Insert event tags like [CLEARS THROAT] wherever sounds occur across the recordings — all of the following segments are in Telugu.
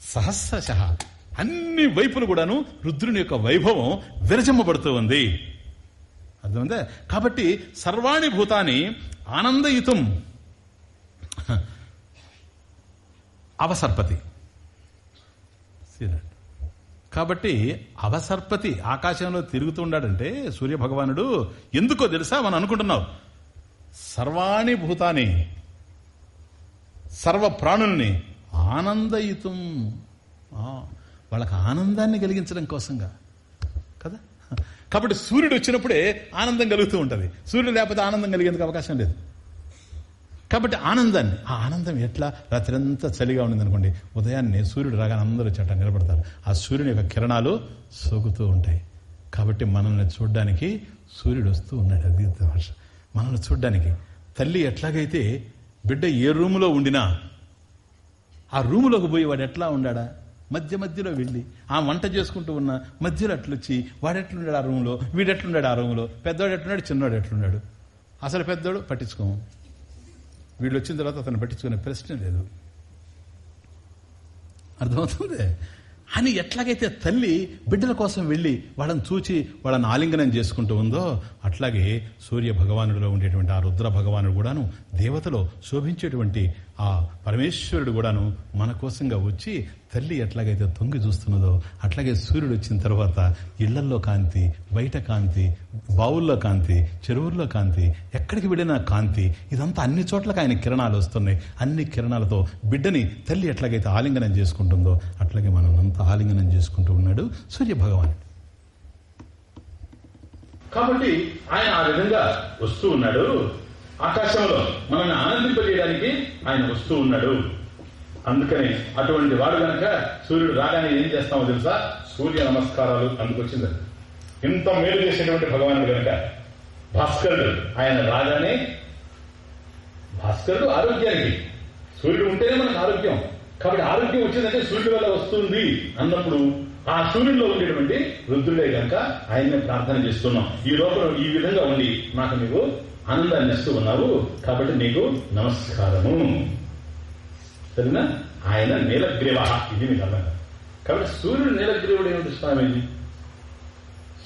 సహస్రశ. అన్ని వైపులు కూడాను రుద్రుని యొక్క వైభవం విరజమ్మబడుతూ ఉంది. అర్థమైందా? కాబట్టి సర్వాణి భూతాన్ని ఆనందయుతం. అవసర్పతి. కాబట్టి అవసర్పతి ఆకాశంలో తిరుగుతూ ఉన్నాడంటే సూర్య భగవానుడు ఎందుకో తెలుసా మనం అనుకుంటున్నావు సర్వాణి భూతాన్ని సర్వ ప్రాణుల్ని ఆనందయుతం. వాళ్ళకి ఆనందాన్ని కలిగించడం కోసంగా. కదా? కాబట్టి సూర్యుడు వచ్చినప్పుడే ఆనందం కలుగుతూ ఉంటుంది. సూర్యుడు లేకపోతే ఆనందం కలిగేందుకు అవకాశం లేదు. కాబట్టి ఆనందాన్ని ఆ ఆనందం ఎట్లా? రాత్రంతా చలిగా ఉండింది అనుకోండి. ఉదయాన్నే సూర్యుడు రాగానే అందరూ చెట్ట నిలబడతారు. ఆ సూర్యుని యొక్క కిరణాలు సోకుతూ ఉంటాయి. కాబట్టి మనల్ని చూడడానికి సూర్యుడు వస్తూ ఉన్నాడు. అది మనల్ని చూడడానికి తల్లి ఎట్లాగైతే బిడ్డ ఏ రూములో ఉండినా ఆ రూములోకి పోయి వాడు ఎట్లా ఉండా మధ్య మధ్యలో వెళ్ళి ఆ వంట చేసుకుంటూ ఉన్న మధ్యలో అట్లొచ్చి వాడు ఎట్లున్నాడు ఆ రూమ్లో? వీడు ఎట్లున్నాడు ఆ రూమ్లో? పెద్దవాడు ఎట్లున్నాడు? చిన్నవాడు ఎట్లున్నాడు? అసలు పెద్దోడు పట్టించుకోము. వీళ్ళు వచ్చిన తర్వాత అతను పట్టించుకునే ప్రశ్న లేదు. అర్థమవుతుంది? అని ఎట్లాగైతే తల్లి బిడ్డల కోసం వెళ్ళి వాళ్ళని చూచి వాళ్ళని ఆలింగనం చేసుకుంటూ ఉందో అట్లాగే సూర్య భగవానుడిలో ఉండేటువంటి ఆ రుద్ర భగవానుడు కూడాను దేవతలో శోభించేటువంటి ఆ పరమేశ్వరుడు కూడాను మన కోసంగా వచ్చి తల్లి ఎట్లాగైతే తొంగి చూస్తున్నదో అట్లాగే సూర్యుడు వచ్చిన తర్వాత ఇళ్ళల్లో కాంతి బయట కాంతి బావుల్లో కాంతి చెరువుల్లో కాంతి ఎక్కడికి వెళ్ళినా కాంతి ఇదంతా అన్ని చోట్లకి ఆయన కిరణాలు వస్తున్నాయి. అన్ని కిరణాలతో బిడ్డని తల్లి ఎట్లాగైతే ఆలింగనం చేసుకుంటుందో అట్లాగే మనం అంతా ఆలింగనం చేసుకుంటూ ఉన్నాడు సూర్య భగవాన్ కాబట్టి ఆయన ఆ విధంగా వస్తూ ఉన్నాడు. ఆకాశంలో మనల్ని ఆనందింపజేయడానికి ఆయన వస్తూ ఉన్నాడు. అందుకని అటువంటి వాడు గనక సూర్యుడు రాగానే ఏం చేస్తామో తెలుసా? సూర్య నమస్కారాలు అందుకొచ్చింది. ఇంత మేలు చేసేటువంటి భగవానుడు గనక భాస్కరుడు ఆయన రాగానే భాస్కరుడు ఆరోగ్యానికి సూర్యుడు ఉంటేనే మనకు ఆరోగ్యం. కాబట్టి ఆరోగ్యం వచ్చిందంటే సూర్యుడు వల్ల వస్తుంది అన్నప్పుడు ఆ సూర్యుడిలో ఉండేటువంటి వృద్ధుడే కనుక ఆయన్ని ప్రార్థన చేస్తున్నాం. ఈ లోపల ఈ విధంగా ఉండి నాకు నీవు ఆనందాన్ని ఇస్తూ ఉన్నావు. కాబట్టి నీకు నమస్కారము. సరేనా? ఆయన నీలగ్రీవ. ఇది మీకు అర్థం. కాబట్టి సూర్యుడు నీలగ్రీవుడు ఏమిటి స్వామి?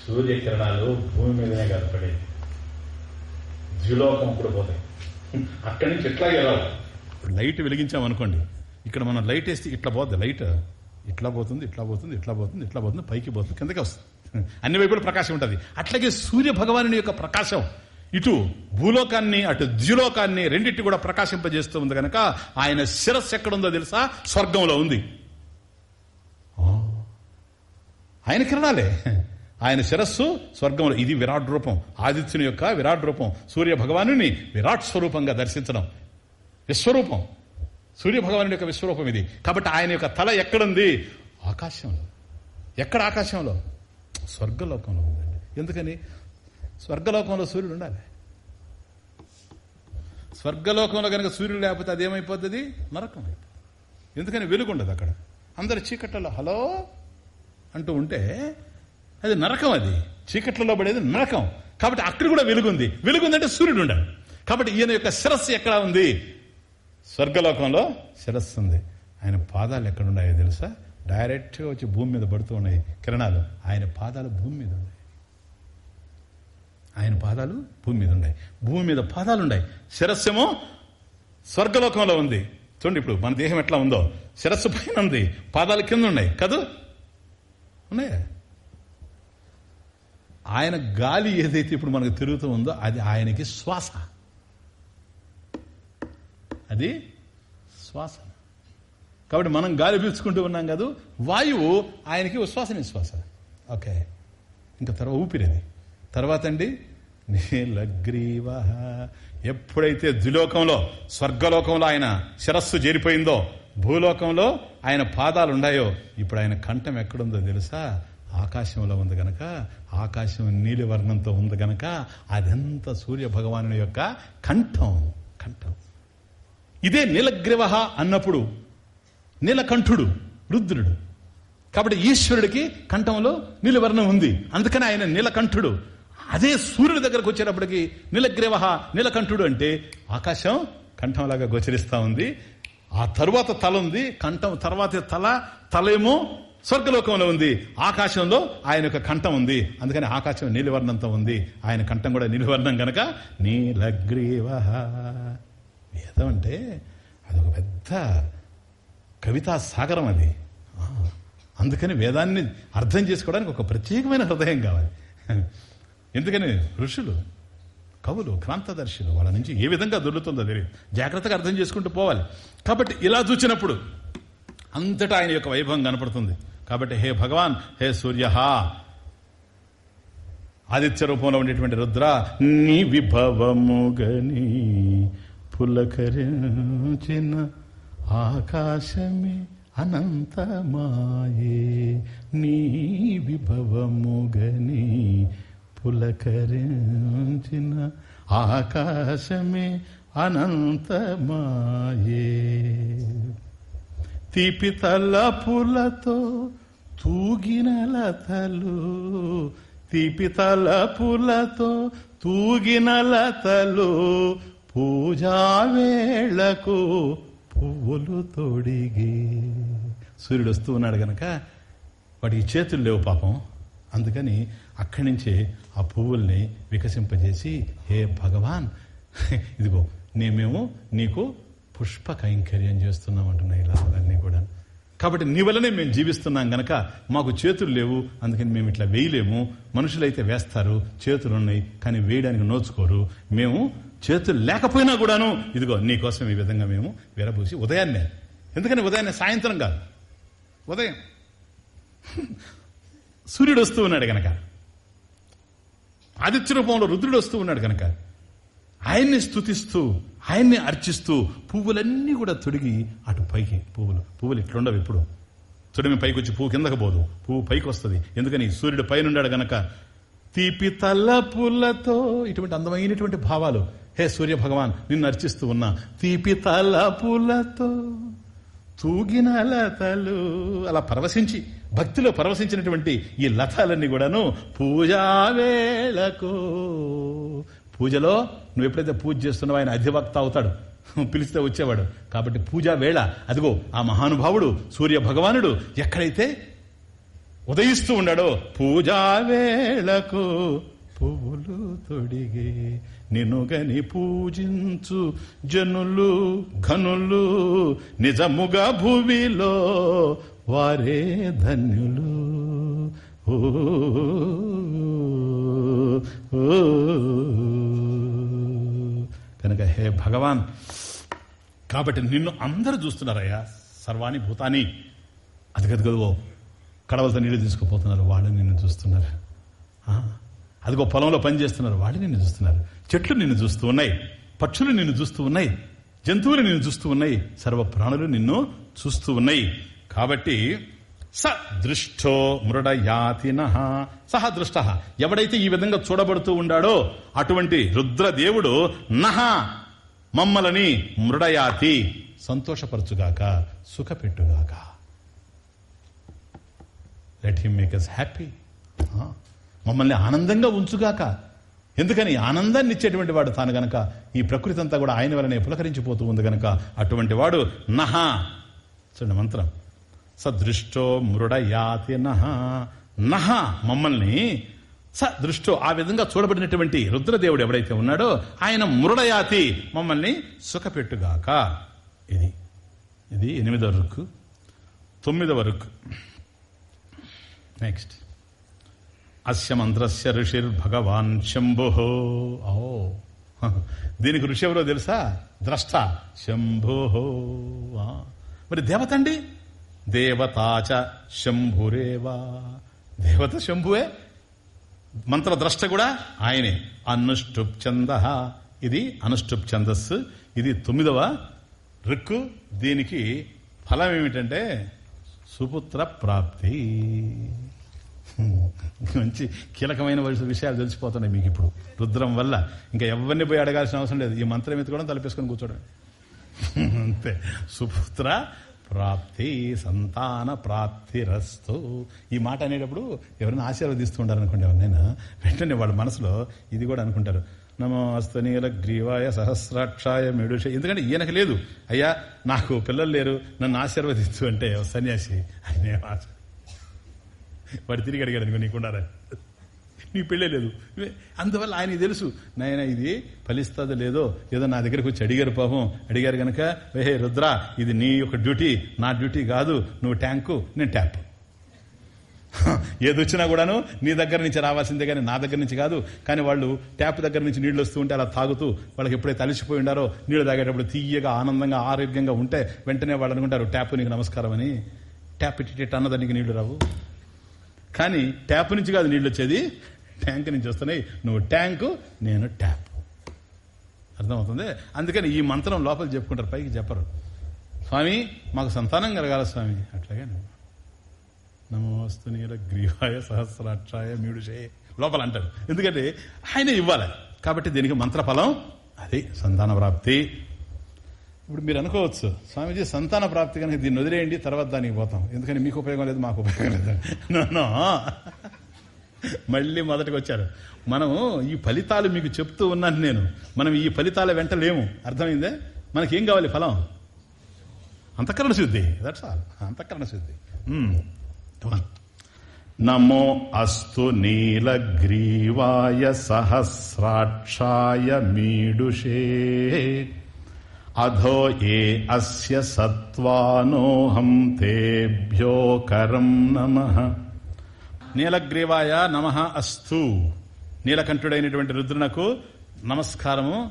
సూర్యకిరణాలు భూమి మీదనే కదా ద్విలోకం కూడా పోతాయి. అక్కడి నుంచి ఎట్లాగే రావు. లైట్ వెలిగించామనుకోండి ఇక్కడ మనం లైట్ వేస్తే ఇట్లా పోద్ది. లైట్ ఇట్లా పోతుంది ఇట్లా పోతుంది ఇట్లా పోతుంది ఇట్లా పోతుంది పైకి పోతుంది కిందకి వస్తుంది. అన్ని వైపులు ప్రకాశం ఉంటుంది. అట్లాగే సూర్య భగవాను యొక్క ప్రకాశం ఇటు భూలోకాన్ని అటు ద్యులోకాన్ని రెండింటి కూడా ప్రకాశింపజేస్తూ ఉంది కనుక ఆయన శిరస్సు ఎక్కడుందో తెలుసా? స్వర్గంలో ఉంది. ఆయన కిరణాలే. ఆయన శిరస్సు స్వర్గంలో. ఇది విరాట్ రూపం. ఆదిత్యుని యొక్క విరాట్ రూపం. సూర్య భగవానుని విరాట్ స్వరూపంగా దర్శించడం. విశ్వరూపం. సూర్య భగవానుడి యొక్క విశ్వరూపం ఇది. కాబట్టి ఆయన యొక్క తల ఎక్కడుంది? ఆకాశంలో. ఎక్కడ ఆకాశంలో? స్వర్గలోకంలో ఉందండి. ఎందుకని? స్వర్గలోకంలో సూర్యుడు ఉండాలి. స్వర్గలోకంలో కనుక సూర్యుడు లేకపోతే అదేమైపోతుంది? నరకం ఎందుకని వెలుగుండదు అక్కడ. అందరు చీకట్లలో హలో అంటూ ఉంటే అది నరకం అది. చీకట్లలో పడేది నరకం. కాబట్టి అక్కడ కూడా వెలుగుంది. వెలుగుందంటే సూర్యుడు ఉండాలి. కాబట్టి ఈయన యొక్క శిరస్సు ఎక్కడ ఉంది? స్వర్గలోకంలో శిరస్సు ఉంది. ఆయన పాదాలు ఎక్కడున్నాయో తెలుసా? డైరెక్ట్గా వచ్చి భూమి మీద పడుతూ ఉన్నాయి కిరణాలు. ఆయన పాదాలు భూమి మీద ఉన్నాయి. ఆయన పాదాలు భూమి మీద ఉన్నాయి. భూమి మీద పాదాలు ఉన్నాయి. శిరస్సేమో స్వర్గలోకంలో ఉంది. చూడండి ఇప్పుడు మన దేహం ఎట్లా ఉందో. శిరస్సు పైన ఉంది. పాదాలు కింద ఉన్నాయి. కదూ? ఉన్నాయా? ఆయన గాలి ఏదైతే ఇప్పుడు మనకు తిరుగుతూ ఉందో అది ఆయనకి శ్వాస. అది శ్వాస. కాబట్టి మనం గాలి పీల్చుకుంటూ ఉన్నాం కాదు. వాయువు ఆయనకి ఉశ్వాస నిశ్వాస. ఓకే. ఇంకా తర్వాత ఊపిరిది తర్వాత అండి నీలగ్రీవ. ఎప్పుడైతే ద్విలోకంలో స్వర్గలోకంలో ఆయన శిరస్సు చేరిపోయిందో భూలోకంలో ఆయన పాదాలు ఉన్నాయో ఇప్పుడు ఆయన కంఠం ఎక్కడుందో తెలుసా? ఆకాశంలో ఉంది గనక ఆకాశం నీలివర్ణంతో ఉంది గనక అదంతా సూర్య భగవాను యొక్క కంఠం కంఠం. ఇదే నీలగ్రీవ అన్నప్పుడు నీలకంఠుడు రుద్రుడు. కాబట్టి ఈశ్వరుడికి కంఠంలో నీలవర్ణం ఉంది. అందుకని ఆయన నీలకంఠుడు. అదే సూర్యుడి దగ్గరకు వచ్చేటప్పటికి నీలగ్రీవ నీలకంఠుడు అంటే ఆకాశం కంఠంలాగా గోచరిస్తా ఉంది. ఆ తరువాత తల ఉంది. కంఠం తర్వాత తల తలేమో స్వర్గలోకంలో ఉంది. ఆకాశంలో ఆయన యొక్క కంఠం ఉంది. అందుకని ఆకాశం నీలివర్ణంతో ఉంది. ఆయన కంఠం కూడా నీలివర్ణం గనక. నీలగ్రీవ వేదం అంటే అదొక పెద్ద కవితా సాగరం అది. అందుకని వేదాన్ని అర్థం చేసుకోవడానికి ఒక ప్రత్యేకమైన హృదయం కావాలి. ఎందుకని? ఋషులు కవులు క్రాంతదర్శులు వాళ్ళ నుంచి ఏ విధంగా దొరుకుతుందో తెలియదు. జాగ్రత్తగా అర్థం చేసుకుంటూ పోవాలి. కాబట్టి ఇలా చూచినప్పుడు అంతటా ఆయన యొక్క వైభవం కనపడుతుంది. కాబట్టి హే భగవాన్ హే సూర్య ఆదిత్య రూపంలో ఉండేటువంటి రుద్ర నీ విభవముగని పులకరించిన ఆకాశమే అనంతమాయే. నీ విభవముగని పులకరించిన ఆకాశమే అనంతమాయే. తీపి తలపులతో తూగిన లతలు తీపి తలపులతో తూగిన లతలు పూజా వేళకు పువ్వులు తొడిగి. సూర్యుడు వస్తూ ఉన్నాడు గనక వాడికి చేతులు లేవు పాపం. అందుకని అక్కడి నుంచే ఆ పువ్వుల్ని వికసింపజేసి హే భగవాన్ [LAUGHS] ఇదిగో నే మేము నీకు పుష్ప కైంకర్యం చేస్తున్నాం అంటున్నాయి ఇలా కూడా. కాబట్టి నీ వల్లనే మేము జీవిస్తున్నాం గనక మాకు చేతులు లేవు అందుకని మేము ఇట్లా వేయలేము. మనుషులైతే వేస్తారు చేతులు ఉన్నాయి కానీ వేయడానికి నోచుకోరు. మేము చేతులు లేకపోయినా కూడాను ఇదిగో నీకోసం ఈ విధంగా మేము విరబూసి ఉదయాన్నే. ఎందుకని ఉదయాన్నే? సాయంత్రం కాదు. ఉదయం. సూర్యుడు వస్తూ ఉన్నాడు గనక. ఆదిత్య రూపంలో రుద్రుడు వస్తూ ఉన్నాడు గనక. ఆయన్ని స్థుతిస్తూ ఆయన్ని అర్చిస్తూ పువ్వులన్నీ కూడా తొడిగి అటు పైకి పువ్వులు పువ్వులు ఇట్లుండవు ఇప్పుడు? తొడిమి పైకి వచ్చి పువ్వు కిందకు పోదు. పువ్వు పైకి వస్తుంది ఎందుకని? సూర్యుడు పైన ఉన్నాడు గనక. తీపి తలపులతో ఇటువంటి అందమైనటువంటి భావాలు. హే సూర్య భగవాన్ నిన్ను అర్చిస్తూ ఉన్నా. తీపి తల్ల పుల్లతో తూగిన తలు అలా పరవశించి భక్తిలో పరవశించినటువంటి ఈ లతాలన్నీ కూడాను పూజావేళకు పూజలో నువ్వు ఎప్పుడైతే పూజ చేస్తున్నావో ఆయన అధివక్త అవుతాడు. [LAUGHS] పిలిస్తే వచ్చేవాడు. కాబట్టి పూజా వేళ. అదిగో ఆ మహానుభావుడు సూర్య భగవానుడు ఎక్కడైతే ఉదయిస్తూ ఉన్నాడో పూజా వేళకు పువ్వులు తొడిగే నినుగని పూజించు జనులు ఘనులు నిజముగా భూమిలో వారే ధన్యులు. ఓ ఓ. కనుక హే భగవాన్ కాబట్టి నిన్ను అందరూ చూస్తున్నారయ్యా. సర్వాణి భూతాని. అదిగదిగదిగో కడవలతో నీళ్ళు తీసుకుపోతున్నారు వాళ్ళు నిన్ను చూస్తున్నారు. అదిగో పొలంలో పని చేస్తున్నారు వాళ్ళు నిన్ను చూస్తున్నారు. చెట్లు నిన్ను చూస్తూ ఉన్నాయి పక్షులు నిన్ను చూస్తూ ఉన్నాయి జంతువులు నిన్ను చూస్తూ ఉన్నాయి సర్వ ప్రాణులు నిన్ను చూస్తూ ఉన్నాయి. కాబట్టి స దృష్టో మృడయాతిన. సహ దృష్ట ఎవడైతే ఈ విధంగా చూడబడుతూ ఉండాడో అటువంటి రుద్రదేవుడు నహ మమ్మలని మృడయాతి సంతోషపరచుగాక సుఖపెట్టుగాక. Let him make us happy మమ్మల్ని ఆనందంగా ఉంచుగాక. ఎందుకని ఆనందాన్ని ఇచ్చేటువంటి వాడు తాను గనక ఈ ప్రకృతి అంతా కూడా ఆయన వలనే పులకరించిపోతూ ఉంది గనక అటువంటి వాడు నహ చూడండి మంత్రం. సదృష్టో మృడయాతి నహ నహ మమ్మల్ని సదృష్టో ఆ విధంగా చూడబడినటువంటి రుద్రదేవుడు ఎవడైతే ఉన్నాడో ఆయన మృడయాతి మమ్మల్ని సుఖపెట్టుగాక. ఇది ఇది ఎనిమిదవ రుక్కు. తొమ్మిదవ రుక్కు. నెక్స్ట్ అస్య మంత్రస్య ఋషిర్భగవాన్ శంభు. ఓ. దీనికి ఋషి ఎవరో తెలుసా? ద్రష్ట శంభో. మరి దేవత అండి? దేవతాచ శంభురేవా. దేవత శంభువే? మంత్రద్రష్ట కూడా ఆయనే. అనుష్టుప్ ఛంద ఇది అనుష్టుప్ ఛందస్సు ఇది తొమ్మిదవ రిక్కు దీనికి ఫలం ఏమిటంటే సుపుత్ర ప్రాప్తి. మంచి కీలకమైన వయసు విషయాలు తెలిసిపోతున్నాయి మీకు ఇప్పుడు. రుద్రం వల్ల. ఇంకా ఎవరిని పోయి అడగాల్సిన అవసరం లేదు. ఈ మంత్రం ఎత్తుకోవడం తలపేసుకొని కూర్చోవడం అంతే. సుపుత్ర ప్రాప్తి సంతాన ప్రాప్తిరస్తు. ఈ మాట అనేటప్పుడు ఎవరైనా ఆశీర్వదిస్తూ ఉండారు అనుకోండి ఎవరినైనా వెంటనే వాళ్ళ మనసులో ఇది కూడా అనుకుంటారు. నమో అస్తనీల గ్రీవాయ సహస్రాక్షాయ మెడుష. ఎందుకంటే ఈయనకు లేదు. అయ్యా నాకు పిల్లలు లేరు. నన్ను ఆశీర్వదించు అంటే సన్యాసి ఆయన ఆశ వాడు తిరిగి అడిగాడు అనుకో నీకుండారా నీ పెళ్ళే లేదు. అందువల్ల ఆయనకి తెలుసు నాయన ఇది ఫలిస్తుందో లేదో ఏదో నా దగ్గరకు వచ్చి అడిగారు పాపం. అడిగారు గనక హే రుద్ర ఇది నీ యొక్క డ్యూటీ నా డ్యూటీ కాదు నువ్వు ట్యాంకు నేను ట్యాప్. [LAUGHS] ఏది వచ్చినా కూడాను నీ దగ్గర నుంచి రావాల్సిందే కానీ నా దగ్గర నుంచి కాదు. కానీ వాళ్ళు ట్యాప్ దగ్గర నుంచి నీళ్ళు వస్తూ ఉంటే అలా తాగుతూ వాళ్ళకి ఎప్పుడైతే తలిసిపోయి ఉండారో నీళ్ళు తాగేటప్పుడు తీయగా ఆనందంగా ఆరోగ్యంగా ఉంటే వెంటనే వాళ్ళు అనుకుంటారు ట్యాప్ నీకు నమస్కారం అని. ట్యాప్ ఇట్టి అన్నదానికి నీళ్ళు రావు. కానీ ట్యాప్ నుంచి కాదు నీళ్ళు వచ్చేది ట్యాంక్ నుంచి వస్తున్నాయి నువ్వు ట్యాంకు నేను ట్యాప్. అర్థమవుతుంది? అందుకని ఈ మంత్రం లోపల చెప్పుకుంటారు పైకి చెప్పరు. స్వామి మాకు సంతానం కలగాల స్వామి. అట్లాగే నమోస్తు నీల గ్రీవాయ సహస్రాక్షాయ మీడుషే. లోపల అంటారు. ఎందుకంటే ఆయన ఇవ్వాలి. కాబట్టి దీనికి మంత్రఫలం అది సంతాన ప్రాప్తి. ఇప్పుడు మీరు అనుకోవచ్చు స్వామీజీ సంతాన ప్రాప్తి కనుక దీన్ని వదిలేయండి తర్వాత దానికి పోతాం. ఎందుకని మీకు ఉపయోగం లేదు మాకు ఉపయోగం లేదు. [LAUGHS] నన్ను మళ్ళీ మొదటికి వచ్చారు మనము ఈ ఫలితాలు మీకు చెప్తూ ఉన్నాను నేను. మనం ఈ ఫలితాల వెంట లేము. అర్థమైందే? మనకేం కావాలి ఫలం? అంతఃకరణ శుద్ధి. దట్స్ ఆల్ అంతఃకరణ శుద్ధి. Hmm. నమో అస్తు నీలగ్రీవాయ సహస్రాక్షాయ మీడుషే. అధో ఏ అస్య సత్వానోహం తేభ్యో కరం నమ. నీలగ్రీవాయ నమ అస్తు. నీలకంఠుడైనటువంటి రుద్రునకు నమస్కారము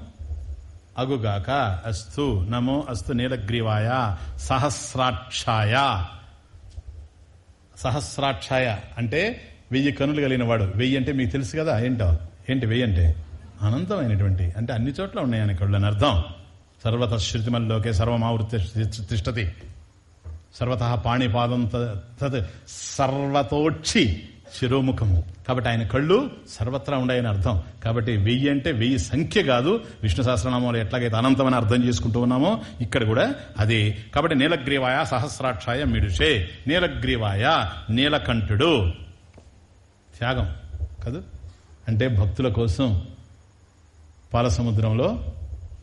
అగుగాక. అస్తు నమో అస్తు నీలగ్రీవాయ. సహస్రాక్షాయ. సహస్రాక్షాయ అంటే వెయ్యి కనులు కలిగిన వాడు. వెయ్యి అంటే మీకు తెలుసు కదా ఏంటో? ఏంటి వెయ్యి అంటే? అనంతమైనటువంటి. అంటే అన్ని చోట్ల ఉన్నాయని కళ్ళని అర్థం. సర్వత శృతిమల్లోకే సర్వమావృత్తి తిష్టతి. సర్వత పాణిపాదం తత్ సర్వతోక్షి శిరోముఖము. కాబట్టి ఆయన కళ్ళు సర్వత్రా ఉన్నాయని అర్థం. కాబట్టి వెయ్యి అంటే వెయ్యి సంఖ్య కాదు. విష్ణు సహస్రనామంలో ఎట్లాగైతే అనంతమని అర్థం చేసుకుంటూ ఉన్నామో ఇక్కడ కూడా అది. కాబట్టి నీలగ్రీవాయ సహస్రాక్షాయ మిడుషే. నీలగ్రీవాయ నీలకంఠుడు. త్యాగం. కాదు? అంటే భక్తుల కోసం పాలసముద్రంలో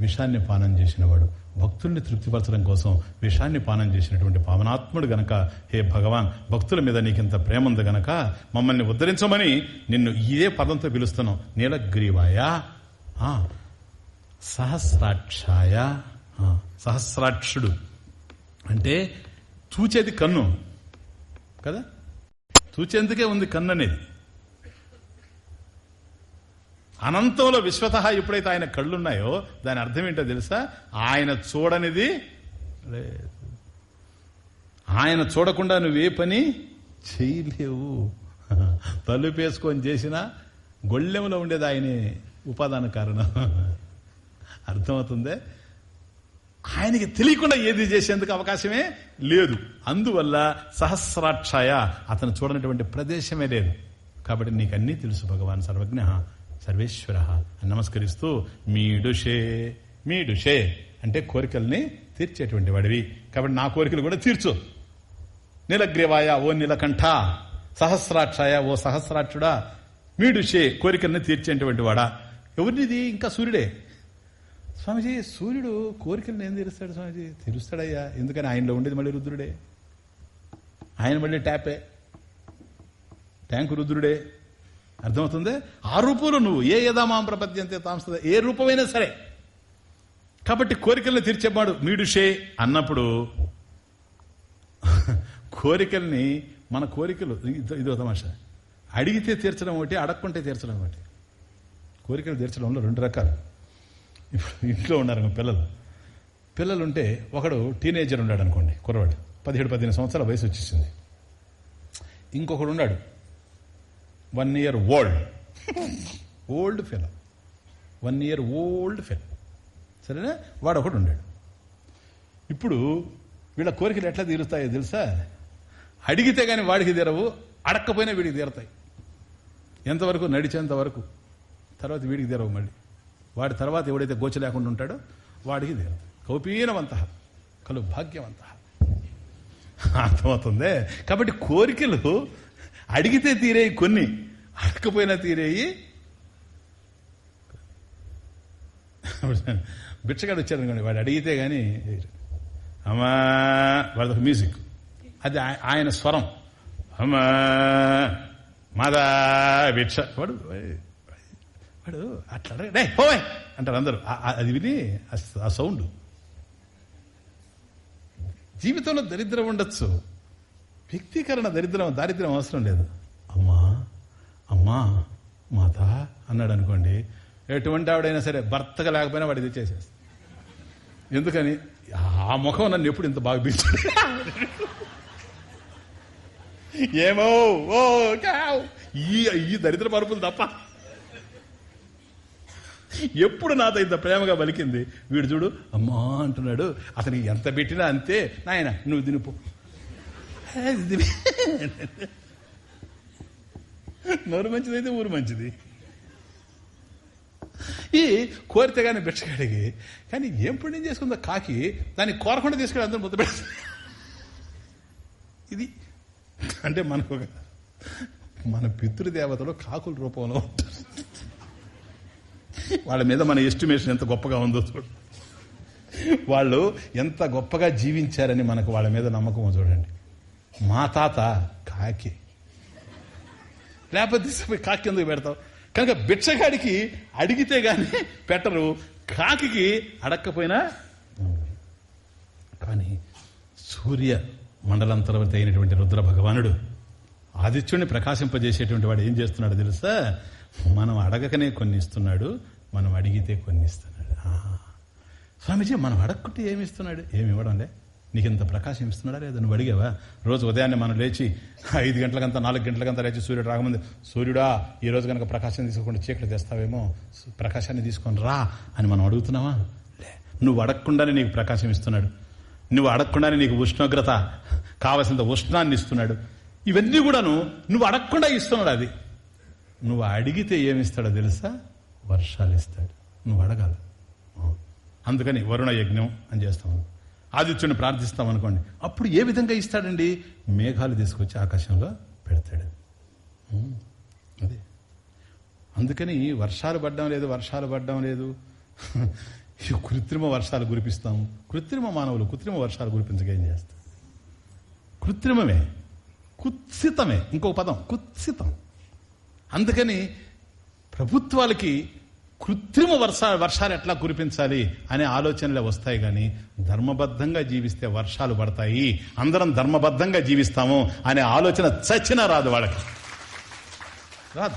విషాన్ని పానం చేసినవాడు. భక్తుల్ని తృప్తిపరచడం కోసం విషాన్ని పానం చేసినటువంటి పావనాత్ముడు గనక హే భగవాన్ భక్తుల మీద నీకింత ప్రేమ ఉంది గనక మమ్మల్ని ఉద్ధరించమని నిన్ను ఇదే పదంతో పిలుస్తున్నాం నీలగ్రీవాయ? సహస్రాక్షాయ? సహస్రాక్షుడు. అంటే చూచేది కన్ను. కదా? చూచేందుకే ఉంది కన్ను అనేది అనంతంలో విశ్వత ఎప్పుడైతే ఆయన కళ్ళున్నాయో దాని అర్థం ఏంటో తెలుసా? ఆయన చూడనిది లేదు. ఆయన చూడకుండా నువ్వే పని చేయలేవు. [LAUGHS] తలుపేసుకొని చేసిన గొళ్ళెంలో ఉండేది ఆయనే. ఉపాదాన కారణం. [LAUGHS] అర్థమవుతుందే? ఆయనకి తెలియకుండా ఏది చేసేందుకు అవకాశమే లేదు. అందువల్ల సహస్రాక్షయ అతను చూడనటువంటి ప్రదేశమే లేదు. కాబట్టి నీకు అన్నీ తెలుసు భగవాన్ సర్వజ్ఞ. సర్వేశ్వర నమస్కరిస్తూ మీడుషే మీడుషే అంటే కోరికల్ని తీర్చేటువంటి వాడివి. కాబట్టి నా కోరికలు కూడా తీర్చు. నీలగ్రీవాయ ఓ నీలకంఠ సహస్రాక్షాయ ఓ సహస్రాక్షుడా మీడుషే కోరికల్ని తీర్చేటువంటి వాడా. ఎవరినిది? ఇంకా సూర్యుడే. స్వామిజీ సూర్యుడు కోరికలను ఏం తీరుస్తాడు స్వామిజీ? తీరుస్తాడయ్యా. ఎందుకని? ఆయనలో ఉండేది మళ్ళీ రుద్రుడే. ఆయన మళ్ళీ ట్యాపే. ట్యాంకు రుద్రుడే. అర్థమవుతుంది? ఆ రూపంలో నువ్వు ఏ యథామాం ప్రపద్యంతే తాంస్తుంది? ఏ రూపమైనా సరే. కాబట్టి కోరికల్ని తీర్చేవాడు మీడుషే అన్నప్పుడు కోరికల్ని మన కోరికలు ఇదో తమాష. అడిగితే తీర్చడం ఒకటి అడగకుంటే తీర్చడం ఒకటి. కోరికలు తీర్చడంలో రెండు రకాలు. ఇప్పుడు ఇంట్లో ఉన్నారు పిల్లలు పిల్లలు. ఉంటే ఒకడు టీనేజర్ ఉన్నాడు అనుకోండి కుర్రవాడు. పదిహేడు పదిహేను సంవత్సరాల వయసు వచ్చేసింది. ఇంకొకడు ఉన్నాడు. One year old old fellow one year old fellow సరేనా? వాడు ఒకడు ఉండాడు. ఇప్పుడు వీళ్ళ కోరికలు ఎట్లా తీరుస్తాయో తెలుసా? అడిగితే గాని వాడికి తీరవు అడక్కపోయినా వీడికి తీరతాయి. ఎంతవరకు? నడిచేంత వరకు. తర్వాత వీడికి తీరవు మళ్ళీ. వాడి తర్వాత ఎవడైతే గోచ లేకుండా ఉంటాడో వాడికి తీరదు. కౌపీనవంత కలు భాగ్యవంత అర్థమవుతుంది? కాబట్టి కోరికలు అడిగితే తీరేయి కొన్ని అడగకపోయినా తీరేయి. బిచ్చగాడు వచ్చాడు అనుకోండి వాడు అడిగితే గాని అమ్మా వాడికి మ్యూజిక్. అది ఆయన స్వరం. అమ్మా మాదా భిక్ష. వాడు వాడు అట్లా అడగ- పోవే అంటారు అందరూ. అది విని ఆ- ఆ సౌండ్. జీవితంలో దరిద్రం ఉండొచ్చు. వ్యక్తీకరణ దరిద్రం దారిద్ర్యం అవసరం లేదు. అమ్మా అమ్మా మాత అన్నాడు అనుకోండి ఎటువంటి ఆవిడైనా సరే భర్తగా లేకపోయినా వాడు ఇది చేసేస్తాడు ఎందుకని? ఆ ముఖం నన్ను ఎప్పుడు ఇంత బాగా పిలిచాడు? ఏమో ఓ. ఈ ఈ దరిద్ర పరుపులు తప్ప. ఎప్పుడు నాతో ఇంత ప్రేమగా పలికింది? వీడు చూడు అమ్మా అంటున్నాడు అతనికి ఎంత పెట్టినా అంతే. నాయన నువ్వు తినిపో. నోరు మంచిదైతే ఊరు మంచిది ఈ కోరితే కానీ బిచ్చగాడికి కానీ ఏం పుణ్యం చేసుకుందో కాకి దాన్ని కోరకుండా తీసుకెళ్ళి అందరూ ముద్ద ఇది అంటే మనకు ఒక మన పితృదేవతలు కాకుల రూపంలో ఉంటారు వాళ్ళ మీద మన ఎస్టిమేషన్ ఎంత గొప్పగా ఉందో చూడు వాళ్ళు ఎంత గొప్పగా జీవించారని మనకు వాళ్ళ మీద నమ్మకం చూడండి మా తాత కాకి. లేకపోతే తీసుకుపోయి కాకి ఎందుకు పెడతావు? కనుక బిచ్చగాడికి అడిగితే గాని పెట్టరు కాకి అడక్కపోయినా కానీ సూర్య మండలంతరవతి అయినటువంటి రుద్ర భగవానుడు ఆదిత్యుడిని ప్రకాశింపజేసేటువంటి వాడు ఏం చేస్తున్నాడు తెలుసా? మనం అడగకనే కొన్ని ఇస్తున్నాడు మనం అడిగితే కొన్ని ఇస్తున్నాడు. స్వామిజీ స్వామీజీ మనం అడగకుంటే ఏమి ఇస్తున్నాడు? ఏమి ఇవ్వడంలే. నీకు ఇంత ప్రకాశం ఇస్తున్నాడా లేదా? నువ్వు అడిగావా? రోజు ఉదయాన్నే మనం లేచి ఐదు గంటలకంతా నాలుగు గంటలకంతా లేచి సూర్యుడు రాకముందు సూర్యుడా ఈ రోజు కనుక ప్రకాశం తీసుకోకుండా చీకటి తెస్తావేమో ప్రకాశాన్ని తీసుకొని రా అని మనం అడుగుతున్నావా? లే నువ్వు అడగకుండానే నీకు ప్రకాశం ఇస్తున్నాడు. నువ్వు అడగకుండానే నీకు ఉష్ణోగ్రత కావలసినంత ఉష్ణాన్ని ఇస్తున్నాడు. ఇవన్నీ కూడాను నువ్వు అడగకుండా ఇస్తున్నాడు అది. నువ్వు అడిగితే ఏమిస్తాడో తెలుసా? వర్షాలు ఇస్తాడు. నువ్వు అడగాలి. అందుకని వరుణ యజ్ఞం అని చేస్తాం. ఆదిత్యుని ప్రార్థిస్తాం అనుకోండి. అప్పుడు ఏ విధంగా ఇస్తాడండి? మేఘాలు తీసుకొచ్చి ఆకాశంలో పెడతాడు. అదే. అందుకని వర్షాలు పడ్డం లేదు వర్షాలు పడ్డం లేదు. [LAUGHS] కృత్రిమ వర్షాలు కురిపిస్తాము కృత్రిమ మానవులు కృత్రిమ వర్షాలు కురిపించగా ఏం చేస్తాం కృత్రిమమే. కుత్సితమే. ఇంకో పదం. కుత్సితం. అందుకని ప్రభుత్వాలకి కృత్రిమ వర్ష వర్షాలు ఎట్లా కురిపించాలి అనే ఆలోచనలే వస్తాయి కానీ ధర్మబద్ధంగా జీవిస్తే వర్షాలు పడతాయి. అందరం ధర్మబద్ధంగా జీవిస్తాము అనే ఆలోచన చచ్చినా రాదు వాళ్ళకి. రాదు.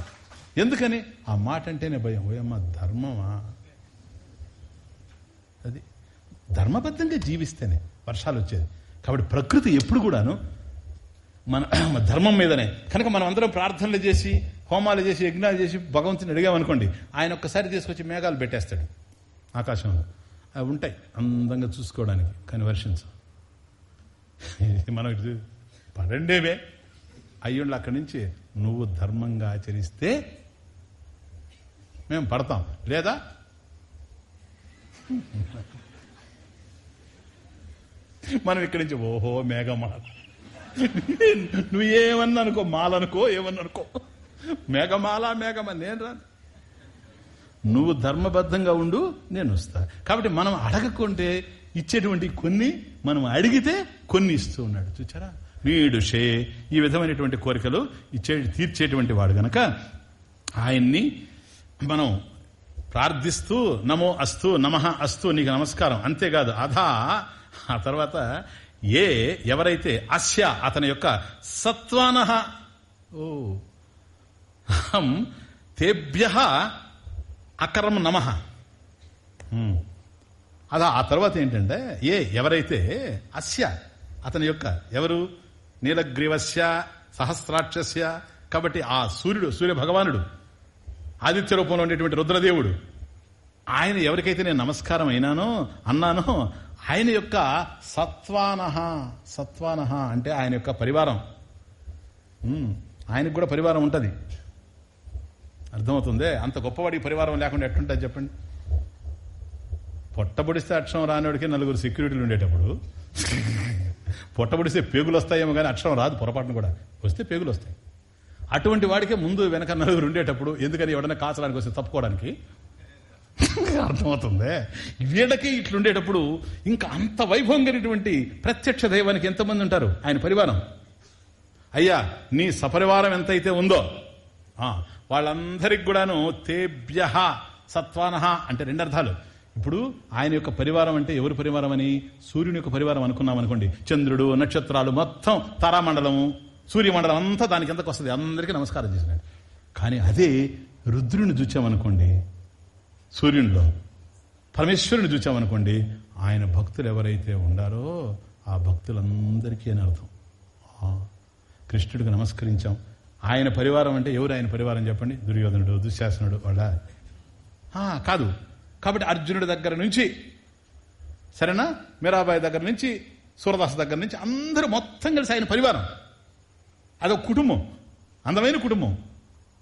ఎందుకని? ఆ మాట అంటేనే భయం. ఓయమ్మ ధర్మమా? అది ధర్మబద్ధంగా జీవిస్తేనే వర్షాలు వచ్చేది. కాబట్టి ప్రకృతి ఎప్పుడు కూడాను మన ధర్మం మీదనే. కనుక మనం అందరం ప్రార్థనలు చేసి హోమాలు చేసి యజ్ఞాలు చేసి భగవంతుని అడిగామనుకోండి ఆయన ఒక్కసారి తీసుకొచ్చి మేఘాలు పెట్టేస్తాడు ఆకాశంలో. అవి ఉంటాయి అందంగా చూసుకోవడానికి కానీ వర్షించు [LAUGHS] మనం పడండేవే అయ్యుండి అక్కడి నుంచి నువ్వు ధర్మంగా ఆచరిస్తే మేము పడతాం లేదా? మనం ఇక్కడి నుంచి ఓహో మేఘమాల. నువ్వు ఏమన్నా అనుకో మాలనుకో ఏమన్నా అనుకో మేఘమాల మేఘమ నేను రాను. నువ్వు ధర్మబద్ధంగా ఉండు నేను వస్తా. కాబట్టి మనం అడగకుంటే ఇచ్చేటువంటి కొన్ని మనం అడిగితే కొన్ని ఇస్తూ ఉన్నాడు. చూచారా? వీడు షే. ఈ విధమైనటువంటి కోరికలు ఇచ్చే తీర్చేటువంటి వాడు గనక ఆయన్ని మనం ప్రార్థిస్తూ నమో అస్తు నమ అస్తు నీకు నమస్కారం. అంతేకాదు అధా ఆ తర్వాత ఏ ఎవరైతే అస్య అతని యొక్క సత్వాన ఓ అహం తేభ్య అకరం నమ. అదా ఆ తర్వాత ఏంటంటే ఏ ఎవరైతే అస్య అతని యొక్క ఎవరు? నీలగ్రీవస్య సహస్రాక్షస్య కాబట్టి ఆ సూర్యుడు సూర్య భగవానుడు ఆదిత్య రూపంలో ఉండేటువంటి రుద్రదేవుడు ఆయన ఎవరికైతే నేను నమస్కారం అయినానో అన్నానో ఆయన యొక్క సత్వానహ సత్వానహ అంటే ఆయన యొక్క పరివారం. ఆయనకు కూడా పరివారం ఉంటుంది. అర్థమవుతుంది? అంత గొప్పవాడికి పరివారం లేకుండా ఎట్టుంటుంది చెప్పండి? పొట్టబడిస్తే అక్షరం రానివాడికి నలుగురు సెక్యూరిటీలు ఉండేటప్పుడు [LAUGHS] పొట్టబడిస్తే పేగులు వస్తాయేమో కానీ అక్షరం రాదు పొరపాటును కూడా. వస్తే పేగులు వస్తాయి. అటువంటి వాడికే ముందు వెనక నలుగురు ఉండేటప్పుడు ఎందుకని ఎవడన్నా కాచడానికి వస్తే తప్పుకోవడానికి? [LAUGHS] అర్థమవుతుంది? వీళ్ళకి ఇట్లుండేటప్పుడు ఇంకా అంత వైభవం కలిగినటువంటి ప్రత్యక్ష దైవానికి ఎంతమంది ఉంటారు? ఆయన పరివారం. అయ్యా నీ సపరివారం ఎంతైతే ఉందో వాళ్ళందరికి కూడాను తేభ్య సత్వానహ అంటే రెండు అర్థాలు. ఇప్పుడు ఆయన యొక్క పరివారం అంటే ఎవరి పరివారం అని? సూర్యుని యొక్క పరివారం అనుకున్నాం అనుకోండి. చంద్రుడు నక్షత్రాలు మొత్తం తారామండలము సూర్యమండలం అంతా దానికి ఎంతకు వస్తుంది. అందరికీ నమస్కారం చేసినాడు. కానీ అదే రుద్రుని చూచామనుకోండి సూర్యునిలో పరమేశ్వరుని చూచామనుకోండి ఆయన భక్తులు ఎవరైతే ఉండారో ఆ భక్తులందరికీ అని అర్థం. కృష్ణుడికి నమస్కరించాం. ఆయన పరివారం అంటే ఎవరు ఆయన పరివారం చెప్పండి? దుర్యోధనుడు దుశ్శాసనుడు వాళ్ళ కాదు. కాబట్టి అర్జునుడి దగ్గర నుంచి సరేనా? మీరాబాయి దగ్గర నుంచి సూరదాస్ దగ్గర నుంచి అందరూ మొత్తం కలిసి ఆయన పరివారం. అదొక కుటుంబం. అందమైన కుటుంబం.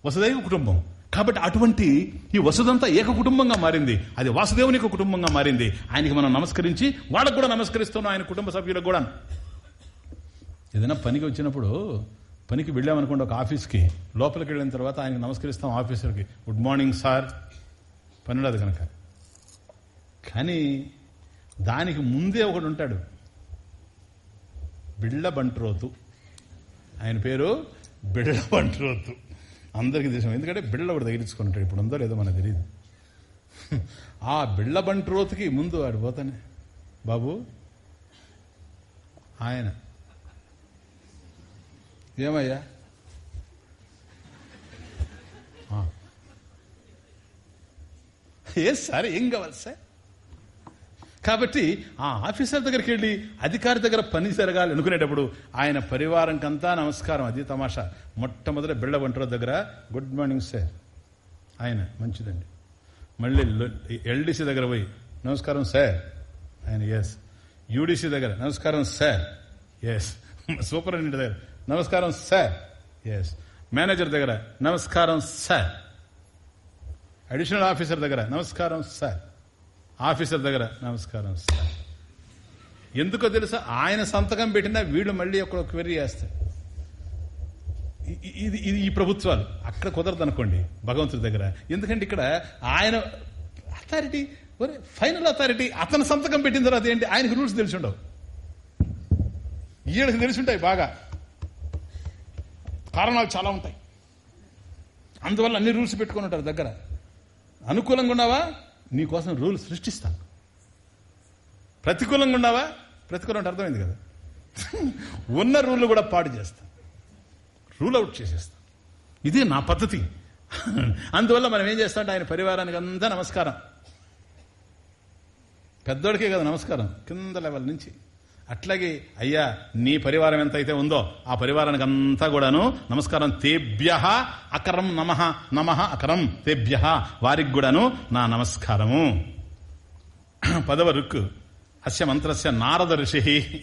వసుదైవ కుటుంబం. కాబట్టి అటువంటి ఈ వసుదంతా ఏక కుటుంబంగా మారింది. అది వాసుదేవుని యొక్క కుటుంబంగా మారింది. ఆయనకి మనం నమస్కరించి వాళ్ళకు కూడా నమస్కరిస్తున్నాం ఆయన కుటుంబ సభ్యులకు కూడా. ఏదైనా పనికి వచ్చినప్పుడు పనికి వెళ్ళామనుకోండి ఒక ఆఫీస్కి లోపలికి వెళ్ళిన తర్వాత ఆయనకు నమస్కరిస్తాం ఆఫీసర్కి గుడ్ మార్నింగ్ సార్ పని కనుక కానీ దానికి ముందే ఒకడు ఉంటాడు. బిళ్ళ బంట్రోతు. ఆయన పేరు బిళ్ళ బంట్రోతు. అందరికీ దేశం ఎందుకంటే బిళ్ళ ఒకటి తగిలించుకుని ఇప్పుడు ఉందో లేదో మనకు తెలియదు ఆ బిళ్ళ బంట్రోతుకి ముందు వాడు పోతానే. బాబు ఆయన ఏమయ్యా. ఏ సార్ ఏం కావాలి సార్? కాబట్టి ఆ ఆఫీసర్ దగ్గరికి వెళ్ళి అధికారి దగ్గర పని జరగాలి అనుకునేటప్పుడు ఆయన పరివారంకంతా నమస్కారం. అది తమాషా. మొట్టమొదటి బిళ్ళ వంటల దగ్గర గుడ్ మార్నింగ్ సార్. ఆయన మంచిదండి. మళ్ళీ ఎల్డీసీ దగ్గర పోయి నమస్కారం సార్. ఆయన ఎస్ యూడీసీ దగ్గర నమస్కారం సార్. ఎస్ సూపరింటెండెంట్ దగ్గర. నమస్కారం సార్. ఎస్ మేనేజర్ దగ్గర. నమస్కారం సార్. అడిషనల్ ఆఫీసర్ దగ్గర. నమస్కారం సార్. ఆఫీసర్ దగ్గర. నమస్కారం సార్. ఎందుకో తెలుసా? ఆయన సంతకం పెట్టినా వీళ్ళు మళ్ళీ ఒక క్వెరీ చేస్తారు. ఇది ఇది ఈ ప్రభుత్వాలు. అక్కడ కుదరదు అనుకోండి భగవంతుడి దగ్గర. ఎందుకంటే ఇక్కడ ఆయన అథారిటీ ఫైనల్ అథారిటీ అతను సంతకం పెట్టిన తర్వాత ఏంటి? ఆయనకు రూల్స్ తెలిసి ఉండవు. ఈయనకు తెలిసి ఉంటాయి బాగా. కారణాలు చాలా ఉంటాయి. అందువల్ల అన్ని రూల్స్ పెట్టుకొని ఉంటారు దగ్గర. అనుకూలంగా ఉన్నావా? నీకోసం రూల్ సృష్టిస్తాను ప్రతికూలంగా ఉన్నావా? ప్రతికూలం అంటే అర్థమైంది కదా. ఉన్న రూల్ కూడా పాడు చేస్తాను రూల్ అవుట్ చేసేస్తాం. ఇది నా పద్ధతి. అందువల్ల మనం ఏం చేస్తాం ఆయన పరివారానికి అంతా నమస్కారం. పెద్దోడికే కదా నమస్కారం. కింద లెవెల్ నుంచి. అట్లాగే అయ్యా నీ పరివారం ఎంత అయితే ఉందో ఆ పరివారానికి అంతా కూడాను నమస్కారం. తేభ్య అకరం నమ నమ అకరం తేభ్య వారికి కూడాను నా నమస్కారము. పదవ రుక్ హస్య మంత్రస్య నారద ఋషి.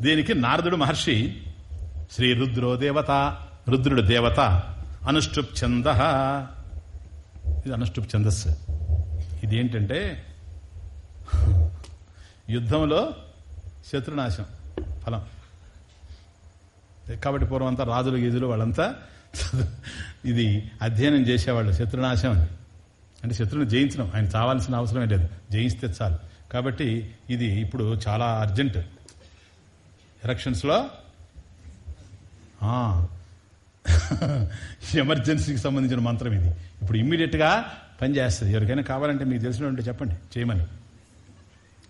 దీనికి నారదుడు మహర్షి శ్రీ రుద్రో దేవత రుద్రుడు దేవత అనుష్టుప్ ఛంద. ఇది అనుష్టుప్ ఛందస్సు. ఇది ఏంటంటే యుద్ధంలో శత్రునాశం ఫలం. కాబట్టి పూర్వం అంతా రాజులు గీజులు వాళ్ళంతా [LAUGHS] ఇది అధ్యయనం చేసేవాళ్ళు శత్రునాశం అని. అంటే శత్రువుని జయించడం ఆయన చావాల్సిన అవసరమే లేదు. జయిస్తే చాలు. కాబట్టి ఇది ఇప్పుడు చాలా అర్జెంట్. ఎలక్షన్స్లో [LAUGHS] ఎమర్జెన్సీకి సంబంధించిన మంత్రం ఇది. ఇప్పుడు ఇమ్మీడియట్గా పనిచేస్తుంది. ఎవరికైనా కావాలంటే మీకు తెలిసిన చెప్పండి చేయమని.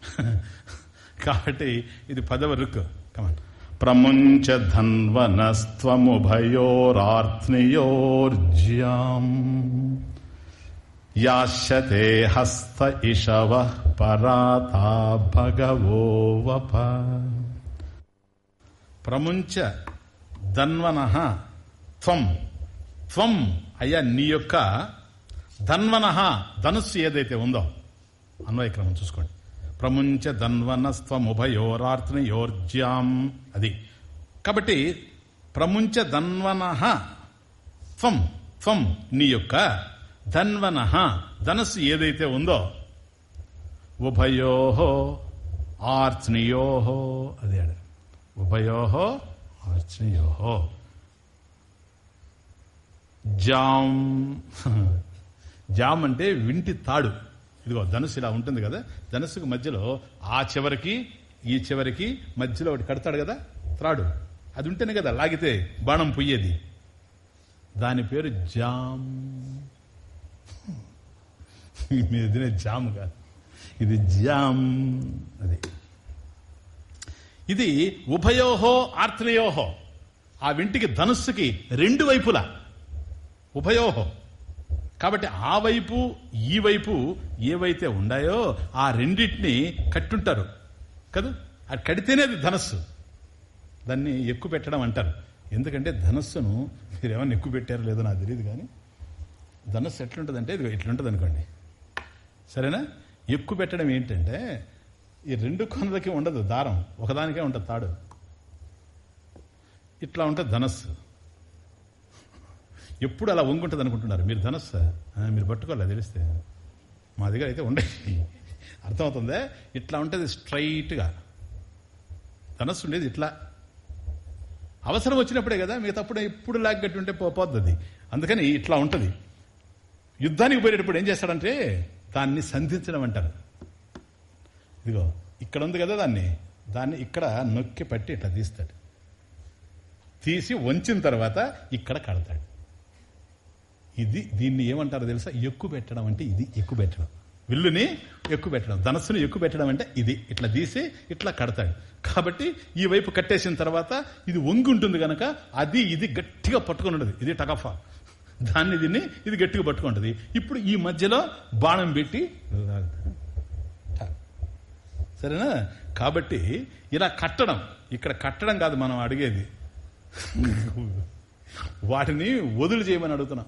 [LAUGHS] కాబట్టి ఇది పదవ రుక్. కమన్ ప్రముంచ ధన్వనస్త్వముభయోరార్త్నియోర్జ్యాం యాశతే హస్త ఇషవ పరాతా భగవో వప. ప్రముంచ ధన్వన త్వం. త్వం అయ్యా నీ యొక్క ధన్వన ధనుస్సు ఏదైతే ఉందో. అన్వయక్రమం చూసుకోండి. ప్రముంచ ధన్వనస్త్వముభయోరార్త్నియోర్జ్యాం. అది. కాబట్టి ప్రముంచ ధన్వన త్వం త్వం నీ యొక్క ధన్వన ధనస్సు ఏదైతే ఉందో ఉభయోహో ఆర్త్నియో అదే అడ. ఉభయో ఆర్త్నియో. జామ్ జామ్ అంటే వింటి తాడు. ఇదిగో ధనుసు ఇలా ఉంటుంది కదా ధనుసుకు మధ్యలో ఆ చివరికి ఈ చివరికి మధ్యలో ఒకటి కడతాడు కదా త్రాడు. అది ఉంటేనే కదా లాగితే బాణం పొయ్యేది. దాని పేరు జామ్. మీదినే జామ్ కాదు. ఇది జామ్. అది. ఇది ఉభయోహో ఆర్త్నయోహో ఆ వింటికి ధనుస్సుకి రెండు వైపులా. ఉభయోహో కాబట్టి ఆ వైపు ఈ వైపు ఏవైతే ఉన్నాయో ఆ రెండింటిని కట్టుంటారు. కదా? అది కడితేనే అది ధనస్సు. దాన్ని ఎక్కువ పెట్టడం అంటారు. ఎందుకంటే ధనస్సును మీరేమన్నా ఎక్కువ పెట్టారో లేదో నాకు తెలియదు కానీ ధనస్సు ఎట్లుంటుందంటే ఇది ఎట్లుంటుంది అనుకోండి. సరేనా? ఎక్కువ పెట్టడం ఏంటంటే ఈ రెండు కొనలకి ఉండదు దారం. ఒకదానికే ఉంటుంది తాడు. ఇట్లా ఉంటుంది ధనస్సు. ఎప్పుడు అలా వంగుంటుంది అనుకుంటున్నారు? మీరు ధనస్సు మీరు పట్టుకోవాలి తెలిస్తే. మా దగ్గర అయితే ఉండేది అర్థమవుతుందే? ఇట్లా ఉంటుంది స్ట్రైట్గా. ధనస్సు ఉండేది ఇట్లా. అవసరం వచ్చినప్పుడే కదా మిగతాప్పుడు ఎప్పుడు లాగ్గట్టు ఉంటే పో- పోద్ది అది. అందుకని ఇట్లా ఉంటుంది. యుద్ధానికి పోయేటప్పుడు ఏం చేస్తాడంటే దాన్ని సంధించడం అంటారు. ఇదిగో ఇక్కడ ఉంది కదా దాన్ని. దాన్ని ఇక్కడ నొక్కి పట్టి ఇట్లా తీస్తాడు. తీసి వంచిన తర్వాత ఇక్కడ కడతాడు. ఇది దీన్ని ఏమంటారో తెలుసా? ఎక్కువ పెట్టడం అంటే ఇది ఎక్కువ పెట్టడం. విల్లుని ఎక్కువ పెట్టడం ధనస్సుని ఎక్కువ పెట్టడం అంటే ఇది. ఇట్లా తీసి ఇట్లా కడతాడు. కాబట్టి ఈ వైపు కట్టేసిన తర్వాత ఇది వంగి ఉంటుంది కనుక అది ఇది గట్టిగా పట్టుకుని ఉండదు ఇది టకఫా దాన్ని దీన్ని ఇది గట్టిగా పట్టుకుంటుంది ఇప్పుడు ఈ మధ్యలో బాణం పెట్టి సరేనా? కాబట్టి ఇలా కట్టడం ఇక్కడ కట్టడం కాదు మనం అడిగేది. వాటిని వదులు చేయమని అడుగుతున్నాం.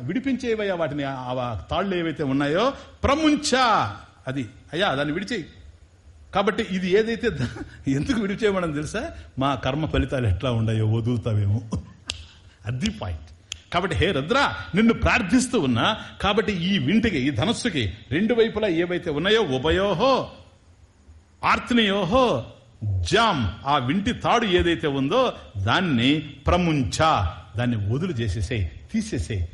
విడిపించేవయ్యా వాటిని ఆ తాళ్ళు ఏవైతే ఉన్నాయో ప్రముంచ. అది అయ్యా దాన్ని విడిచేయి. కాబట్టి ఇది ఏదైతే ఎందుకు విడిచేయమని తెలుసా? మా కర్మ ఫలితాలు ఎట్లా ఉన్నాయో వదులుతావేమో. అది పాయింట్ కాబట్టి హే రుద్ర నిన్ను ప్రార్థిస్తూ ఉన్నా కాబట్టి ఈ వింటికి ఈ ధనస్సుకి రెండు వైపులా ఏవైతే ఉన్నాయో ఉభయోహో ఆర్తనయోహో జామ్ ఆ వింటి తాడు ఏదైతే ఉందో దాన్ని ప్రముంచ. దాన్ని వదులు చేసేసాయి తీసేసాయి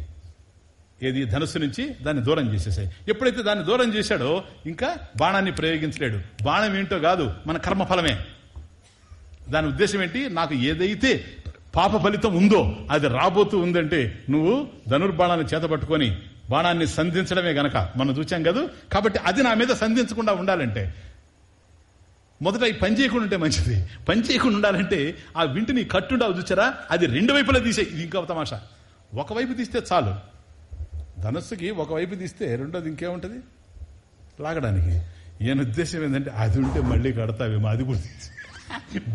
ఏది ధనుసు నుంచి దాన్ని దూరం చేసేసాయి ఎప్పుడైతే దాన్ని దూరం చేశాడో ఇంకా బాణాన్ని ప్రయోగించలేడు. బాణం ఏంటో కాదు మన కర్మఫలమే దాని ఉద్దేశం ఏంటి? నాకు ఏదైతే పాప ఫలితం ఉందో అది రాబోతూ ఉందంటే నువ్వు ధనుర్బాణాన్ని చేతపట్టుకొని బాణాన్ని సంధించడమే గనక. మనం చూచాం కదా? కాబట్టి అది నా మీద సంధించకుండా ఉండాలంటే మొదట ఈ పని చేయకుండా ఉంటే మంచిది. పని చేయకుండా ఉండాలంటే ఆ వింటిని కట్టుండావు చూచారా అది రెండు వైపులా తీసే. ఇది ఇంకో తమాషా. ఒకవైపు తీస్తే చాలు. ధనస్సుకి ఒకవైపు తీస్తే రెండోది ఇంకేముంటుంది? లాగడానికి. ఈయన ఉద్దేశం ఏంటంటే అది ఉంటే మళ్ళీ కడతావేమో అది కూడా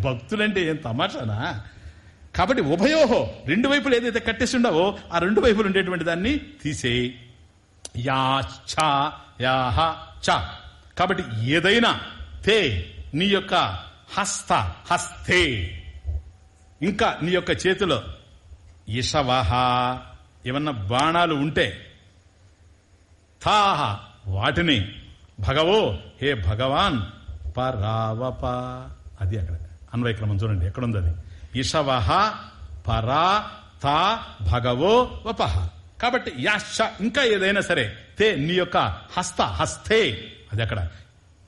భక్తులంటే ఏం తమాషానా? కాబట్టి ఉభయోహో రెండు వైపులు ఏదైతే కట్టేసి ఉండవో ఆ రెండు వైపులు ఉండేటువంటి దాన్ని తీసేయి. యా ఛ యాహ చ. కాబట్టి ఏదైనా తే నీ యొక్క హస్త హస్తే. ఇంకా నీ యొక్క చేతిలో ఇషవహ ఏమన్నా బాణాలు ఉంటే తాహ వాటిని భగవో హే భగవాన్ పరావప. అది అక్కడ. అన్వయక్రమం చూడండి ఎక్కడుంది అది? ఇషవహ పరా తా భగవో వపహ. కాబట్టి యాశ ఇంకా ఏదైనా సరే తే నీ యొక్క హస్త హస్తే. అది అక్కడ.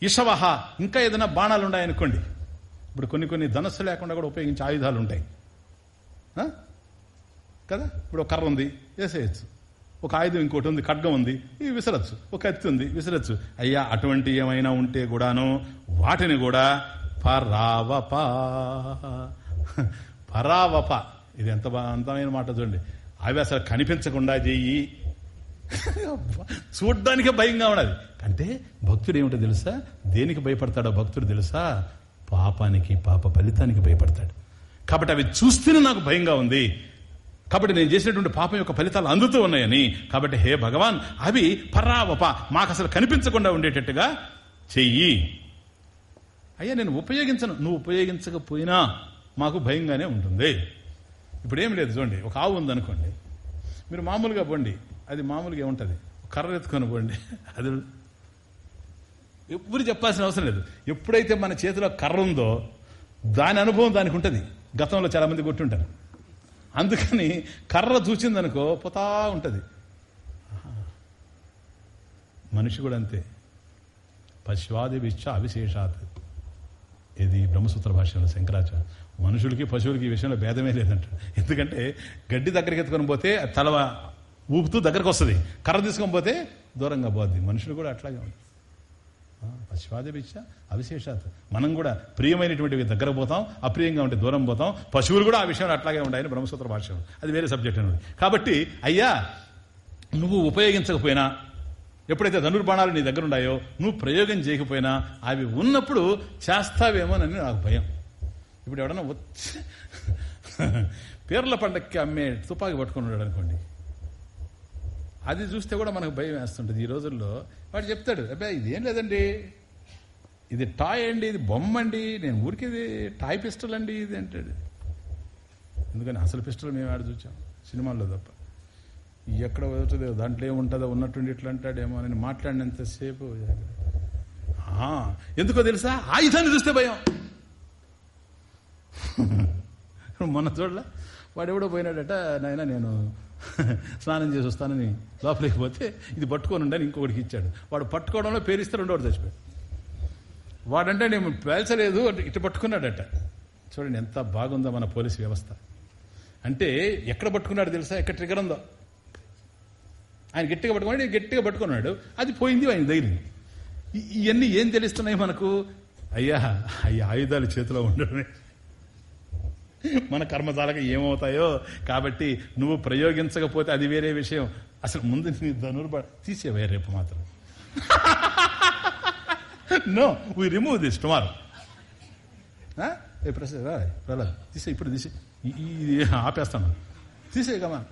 ఇషవహ ఇంకా ఏదైనా బాణాలు ఉన్నాయనుకోండి ఇప్పుడు కొన్ని కొన్ని ధనస్సు లేకుండా కూడా ఉపయోగించే ఆయుధాలు ఉంటాయి కదా? ఇప్పుడు కర్ర ఉంది వేసేయచ్చు. ఒక ఆయుధం ఇంకోటి ఉంది ఖడ్గం ఉంది ఇవి విసరచ్చు. ఒక కత్తి ఉంది విసరచ్చు. అయ్యా అటువంటి ఏమైనా ఉంటే కూడాను వాటిని కూడా పరావప. పరావప. ఇది ఎంత బా- అందమైన మాట చూడండి. అవి అసలు కనిపించకుండా చెయ్యి చూడ్డానికే భయంగా ఉన్నది. అంటే భక్తుడు ఏమిటో తెలుసా? దేనికి భయపడతాడో భక్తుడు తెలుసా? పాపానికి పాప ఫలితానికి భయపడతాడు. కాబట్టి అవి చూస్తేనే నాకు భయంగా ఉంది. కాబట్టి నేను చేసినటువంటి పాపం యొక్క ఫలితాలు అందుతూ ఉన్నాయని. కాబట్టి హే భగవాన్ అవి పర్రావప మాకు అసలు కనిపించకుండా ఉండేటట్టుగా చెయ్యి. అయ్యా నేను ఉపయోగించను. నువ్వు ఉపయోగించకపోయినా మాకు భయంగానే ఉంటుంది. ఇప్పుడు ఏం లేదు చూడండి. ఒక ఆవు ఉందనుకోండి. మీరు మామూలుగా పోండి. అది మామూలుగా ఏముంటుంది? కర్ర ఎత్తుకొని పోండి. అది ఎప్పుడు చెప్పాల్సిన అవసరం లేదు. ఎప్పుడైతే మన చేతిలో కర్ర ఉందో దాని అనుభవం దానికి ఉంటుంది. గతంలో చాలామంది కొట్టుంటారు. అందుకని కర్ర చూసిందనుకో పోతా ఉంటుంది. మనిషి కూడా అంతే. పశువాది విచ్చ అవిశేషాత్ ఇది బ్రహ్మసూత్ర భాషలో శంకరాచార్య. మనుషులకి పశువులకి ఈ విషయంలో భేదమే లేదంట ఎందుకంటే గడ్డి దగ్గరికి ఎత్తుకొని పోతే తల ఊపుతూ దగ్గరకు వస్తుంది. కర్ర తీసుకొని పోతే దూరంగా పోద్ది. మనుషులు కూడా అట్లాగే ఉంటుంది పశువాది అవిశేషాత్. మనం కూడా ప్రియమైనటువంటివి దగ్గర పోతాం అప్రియంగా ఉంటే దూరం పోతాం. పశువులు కూడా ఆ విషయంలో అట్లాగే ఉండాయని బ్రహ్మసూత్ర భాష అది వేరే సబ్జెక్ట్ అన్నది. కాబట్టి అయ్యా నువ్వు ఉపయోగించకపోయినా ఎప్పుడైతే ధనుర్బాణాలు నీ దగ్గర ఉన్నాయో నువ్వు ప్రయోగం చేయకపోయినా అవి ఉన్నప్పుడు చేస్తావేమోనని నాకు భయం. ఇప్పుడు ఎవడన్నా వచ్చి [LAUGHS] పేర్ల పండక్కి అమ్మే తుపాకి పట్టుకుని ఉన్నాడు అనుకోండి. అది చూస్తే కూడా మనకు భయం వేస్తుంటుంది. ఈ రోజుల్లో వాడు చెప్తాడు అబ్బాయి ఇదేం లేదండి. ఇది టాయ్ అండి ఇది బొమ్మ అండి. నేను ఊరికి ఇది టాయ్ పిస్టల్ అండి ఇది అంటాడు. ఎందుకని? అసలు పిస్టల్ మేము ఆడ చూచాం సినిమాల్లో తప్ప. ఎక్కడ వదులుతుందో దాంట్లో ఏముంటుందో ఉన్నట్టుండి ఇట్లా అంటాడేమో నేను మాట్లాడినంతసేపు ఎందుకో తెలుసా? ఆయుధాన్ని చూస్తే భయం. [LAUGHS] మొన్న చూడలే? వాడు ఎవడో పోయినాడట నాయన నేను స్నానం చేసి వస్తానని లోపలికి పోతే ఇది పట్టుకొని ఉండని ఇంకొకటికి ఇచ్చాడు. వాడు పట్టుకోవడంలో పేరిస్తే రెండోడు చచ్చిపోయాడు. వాడంటే నేను పేల్చలేదు అంటే ఇటు పట్టుకున్నాడట. చూడండి ఎంత బాగుందో మన పోలీస్ వ్యవస్థ. అంటే ఎక్కడ పట్టుకున్నాడు తెలుసా? ఎక్కడ ట్రిగర్ ఉందో? ఆయన గట్టిగా పట్టుకున్నాడు గట్టిగా పట్టుకున్నాడు. అది పోయింది ఆయన ధైర్యం ఇవన్నీ ఏం తెలుస్తున్నాయి మనకు? అయ్యా అయ్యా ఆయుధాలు చేతిలో ఉండడమే. మన కర్మజాలకు ఏమవుతాయో? కాబట్టి నువ్వు ప్రయోగించకపోతే అది వేరే విషయం. అసలు ముందు నీ ధనుర్బ తీసేవే రేపు మాత్రం. No we remove this tomorrow ఏ ప్రసాద్ ప్రహ్లాద్ తీసే ఇప్పుడు తీసే ఇది ఆపేస్తాను. తీసే కమా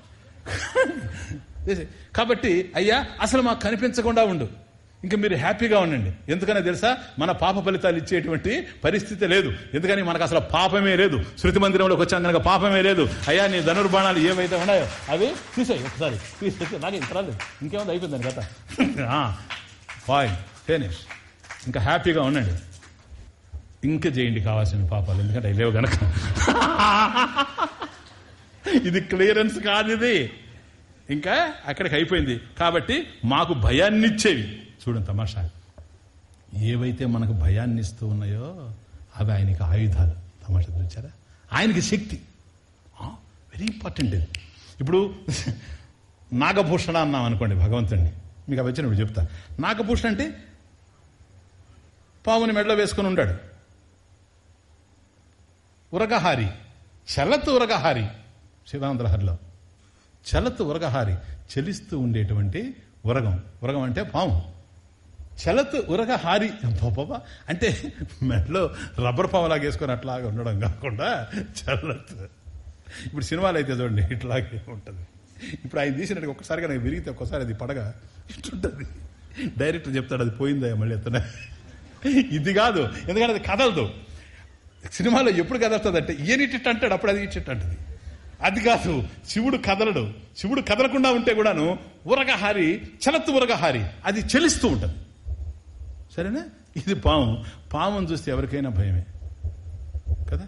తీసే కాబట్టి అయ్యా అసలు మాకు కనిపించకుండా ఉండు. ఇంకా మీరు హ్యాపీగా ఉండండి. ఎందుకనే తెలుసా? మన పాప ఫలితాలు ఇచ్చేటువంటి పరిస్థితి లేదు. ఎందుకని? మనకు అసలు పాపమే లేదు. శృతి మందిరంలోకి వచ్చాం కనుక పాపమే లేదు. అయ్యా నీ ధనుర్బాణాలు ఏవైతే ఉన్నాయో అవి తీసేయి ఒకసారి. తీసేసి నాకు ఇంత రాలేదు. ఇంకేముంది? అయిపోయిందని కథ. [LAUGHS] ఫైన్ ఫినిష్ ఇంకా హ్యాపీగా ఉండండి. ఇంకా చేయండి కావాల్సిన పాపాలు. ఎందుకంటే అవి లేవు గనక. [LAUGHS] ఇది క్లియరెన్స్ కాదు ఇది. ఇంకా అక్కడికి అయిపోయింది. కాబట్టి మాకు భయాన్ని ఇచ్చేవి చూడండి తమాషా. ఏవైతే మనకు భయాన్ని ఇస్తూ ఉన్నాయో అవి ఆయనకి ఆయుధాలు. తమాషా చూచారా ఆయనకి శక్తి. వెరీ ఇంపార్టెంట్ ఇది ఇప్పుడు నాగభూషణ అన్నాం అనుకోండి భగవంతుడిని మీకు అవి వచ్చినప్పుడు చెప్తా. నాగభూషణ అంటే పావుని మెడలో వేసుకుని ఉంటాడు ఉరగహారి. చలత్ ఉరగహారి. శివాంధ్రహరిలో చలత్ ఉరగహారి. చలిస్తూ ఉండేటువంటి ఉరగం. ఉరగం అంటే పాము. చలత్ ఉరగహారి పాప అంటే మెడలో రబ్బర్ పాములాగా వేసుకొని అట్లాగా ఉండడం కాకుండా చలత్. ఇప్పుడు సినిమాలు అయితే చూడండి ఇట్లాగే ఉంటుంది. ఇప్పుడు ఆయన తీసినట్టు ఒక్కసారిగా నాకు విరిగితే ఒక్కసారి అది పడగా ఇట్టుంటుంది డైరెక్టర్ చెప్తాడు అది పోయిందా మళ్ళీ ఎత్తన ఇది కాదు ఎందుకంటే అది కదలదు. సినిమాలో ఎప్పుడు కదలుతుంది అంటే ఈయనిట్టు అంటాడు అప్పుడు అది ఇచ్చిట్ అంటది. అది కాదు శివుడు కదలడు. శివుడు కదలకుండా ఉంటే కూడాను ఉరగహారి చలత్తు ఉరగహారి అది చెలిస్తూ ఉంటుంది. సరేనా? ఇది పాము. పాముని చూస్తే ఎవరికైనా భయమే. కదా?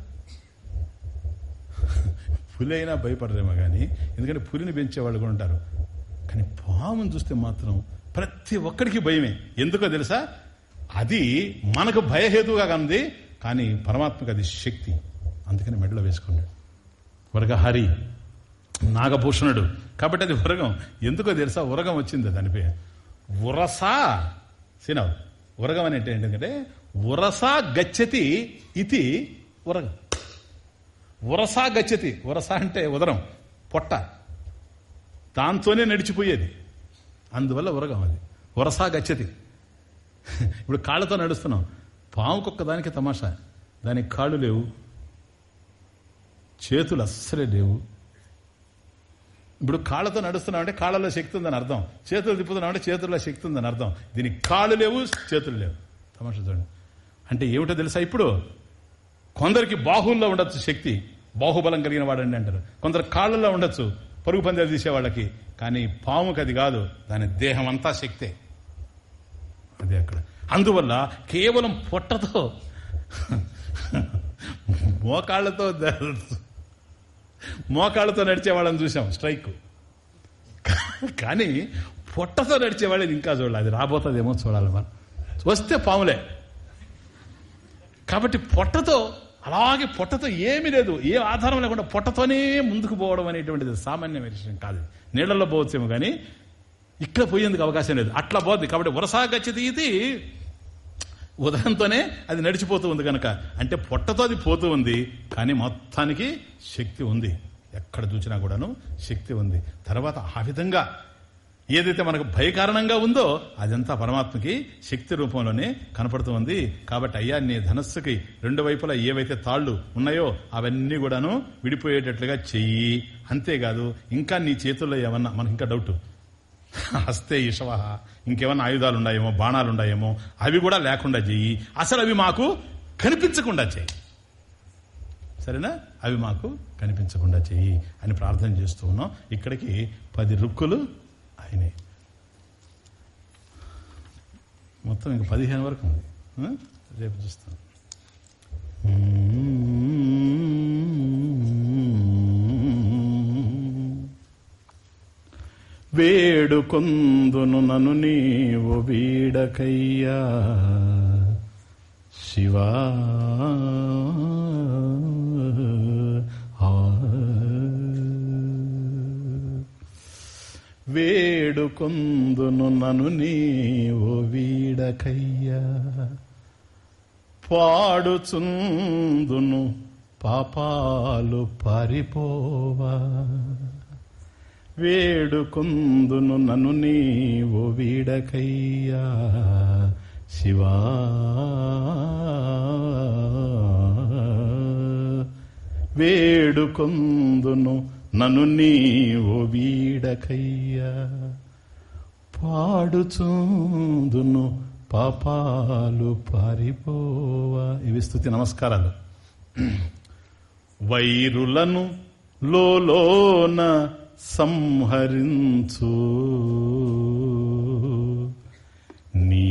పులి అయినా భయపడరేమో కానీ ఎందుకంటే పులిని పెంచే వాళ్ళు కూడా ఉంటారు. కానీ పాముని చూస్తే మాత్రం ప్రతి ఒక్కడికి భయమే. ఎందుకో తెలుసా? అది మనకు భయహేతువుగా కంది కానీ పరమాత్మకు అది శక్తి. అందుకని మెడలో వేసుకున్నాడు. వరగహరి నాగభూషణుడు. కాబట్టి అది ఉరగం. ఎందుకో తెలుసా? ఉరగం వచ్చింది దాని పేరు. ఉరసా. ఉరగం అంటే ఏంటంటే ఉరసా గచ్చతి ఇది ఉరగం. ఉరసా గచ్చతి ఉరస అంటే ఉదరం పొట్ట. దాంతోనే నడిచిపోయేది. అందువల్ల ఉరగం అది. ఉరసా గచ్చతి. ఇప్పుడు కాళ్ళతో నడుస్తున్నాం. పాముకొక్క దానికి తమాషా. దానికి కాళ్ళు లేవు. చేతులు అస్సలే లేవు. ఇప్పుడు కాళ్ళతో నడుస్తున్నాం అంటే కాళ్ళలో శక్తి ఉందని అర్థం. చేతులు తిప్పుతున్నాం అంటే చేతుల్లో శక్తి ఉందని అర్థం. దీనికి కాళ్ళు లేవు చేతులు లేవు. తమాషా చూడండి. అంటే ఏమిటో తెలుసా ఇప్పుడు? కొందరికి బాహుల్లో ఉండొచ్చు శక్తి. బాహుబలం కలిగిన వాడండి అంటారు. కొందరు కాళ్ళల్లో ఉండొచ్చు. పరుగు పందాలు తీసేవాళ్ళకి కానీ పాముకి అది కాదు. దాని దేహం అంతా శక్తే. అదే అక్కడ. అందువల్ల కేవలం పొట్టతో మోకాళ్ళతో మోకాళ్ళతో నడిచే వాళ్ళని చూసాం స్ట్రైక్. కానీ పొట్టతో నడిచే వాళ్ళని ఇంకా చూడాలి అది రాబోతుందేమో చూడాలి మనం. వస్తే పాములే. కాబట్టి పొట్టతో అలాగే పొట్టతో ఏమీ లేదు. ఏ ఆధారం లేకుండా పొట్టతోనే ముందుకు పోవడం అనేటువంటిది సామాన్యమైన విషయం కాదు. నీళ్ళలో పోవచ్చేమో కానీ ఇక్కడ పోయేందుకు అవకాశం లేదు. అట్లా పోద్ది. కాబట్టి వరసా గచ్చితి ఇది ఉదయంతోనే అది నడిచిపోతూ ఉంది కనుక అంటే పొట్టతో అది పోతూ ఉంది కానీ మొత్తానికి శక్తి ఉంది. ఎక్కడ చూసినా కూడాను శక్తి ఉంది. తర్వాత ఆ విధంగా ఏదైతే మనకు భయకారణంగా ఉందో అదంతా పరమాత్మకి శక్తి రూపంలోనే కనపడుతూ ఉంది. కాబట్టి అయ్యా నీ ధనస్సుకి రెండు వైపులా ఏవైతే తాళ్ళు ఉన్నాయో అవన్నీ కూడాను విడిపోయేటట్లుగా చెయ్యి. అంతేకాదు ఇంకా నీ చేతుల్లో ఏమన్నా మనకి ఇంకా డౌట్. హస్తే ఇషవ ఇంకేమన్నా ఆయుధాలు ఉన్నాయేమో బాణాలు ఉన్నాయేమో అవి కూడా లేకుండా చెయ్యి అసలు అవి మాకు కనిపించకుండా చెయ్యి సరేనా? అవి మాకు కనిపించకుండా చెయ్యి అని ప్రార్థన చేస్తూ ఉన్నాం. ఇక్కడికి పది రుక్కులు అయినాయి. మొత్తం ఇంక పదిహేను వరకు ఉంది. రేపు చూస్తాం. వేడుకొందును నను నీవు వీడకయ్యా. శివా. ఆ. వేడుకొందును నను నీవు వీడకయ్యా. పాడుచుందును పాపాలు పారిపోవా. వేడుకొందును నను నీవు వీడకయ్యా. శివా. వేడుకొందును నను నీవు వీడకయ్యా. పాడుచూందును పాపాలు పారిపోవా. ఇవి స్థుతి నమస్కారాలు. [CLEARS THROAT] వైరులను లోన సంహరించు. నీ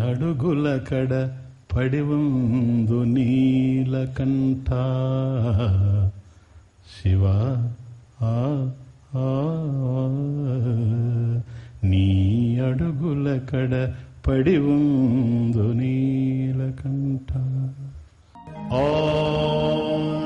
అడుగుల కడ పడివందు నీలకంఠ శివ ఆ, నీ అడుగుల కడ పడివందు నీలకంఠ ॐ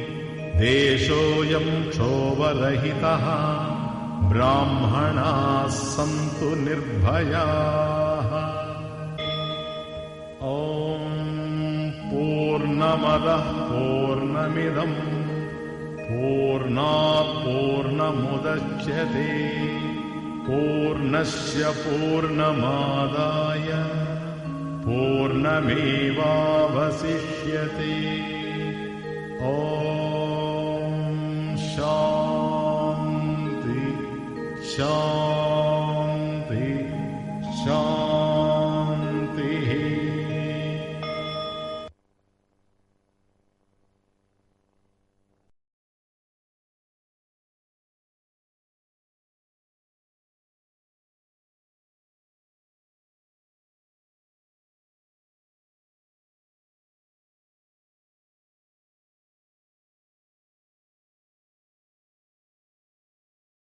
देशोऽयम् क्षोभरहितः ब्राह्मणाः सन्तु निर्भयाः। ॐ पूर्णमदः पूर्णमिदम् पूर्णात् पूर्णमुदच्यते पूर्णस्य पूर्णमादाय पूर्णमेवावशिष्यते। ॐ So.